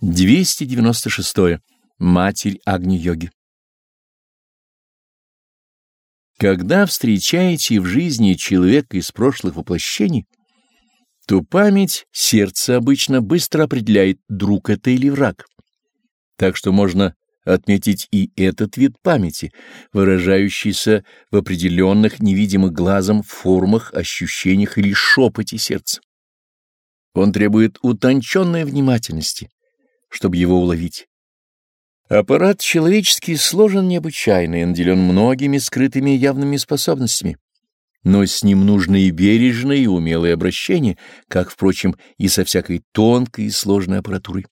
296. Матерь Агни-йоги Когда встречаете в жизни человека из прошлых воплощений, то память сердца обычно быстро определяет, друг это или враг. Так что можно отметить и этот вид памяти, выражающийся в определенных невидимых глазом формах, ощущениях или шепоте сердца. Он требует утонченной внимательности, чтобы его уловить. Аппарат человеческий сложен необычайно и наделен многими скрытыми явными способностями. Но с ним нужно и бережное, и умелое обращение, как, впрочем, и со всякой тонкой и сложной аппаратурой.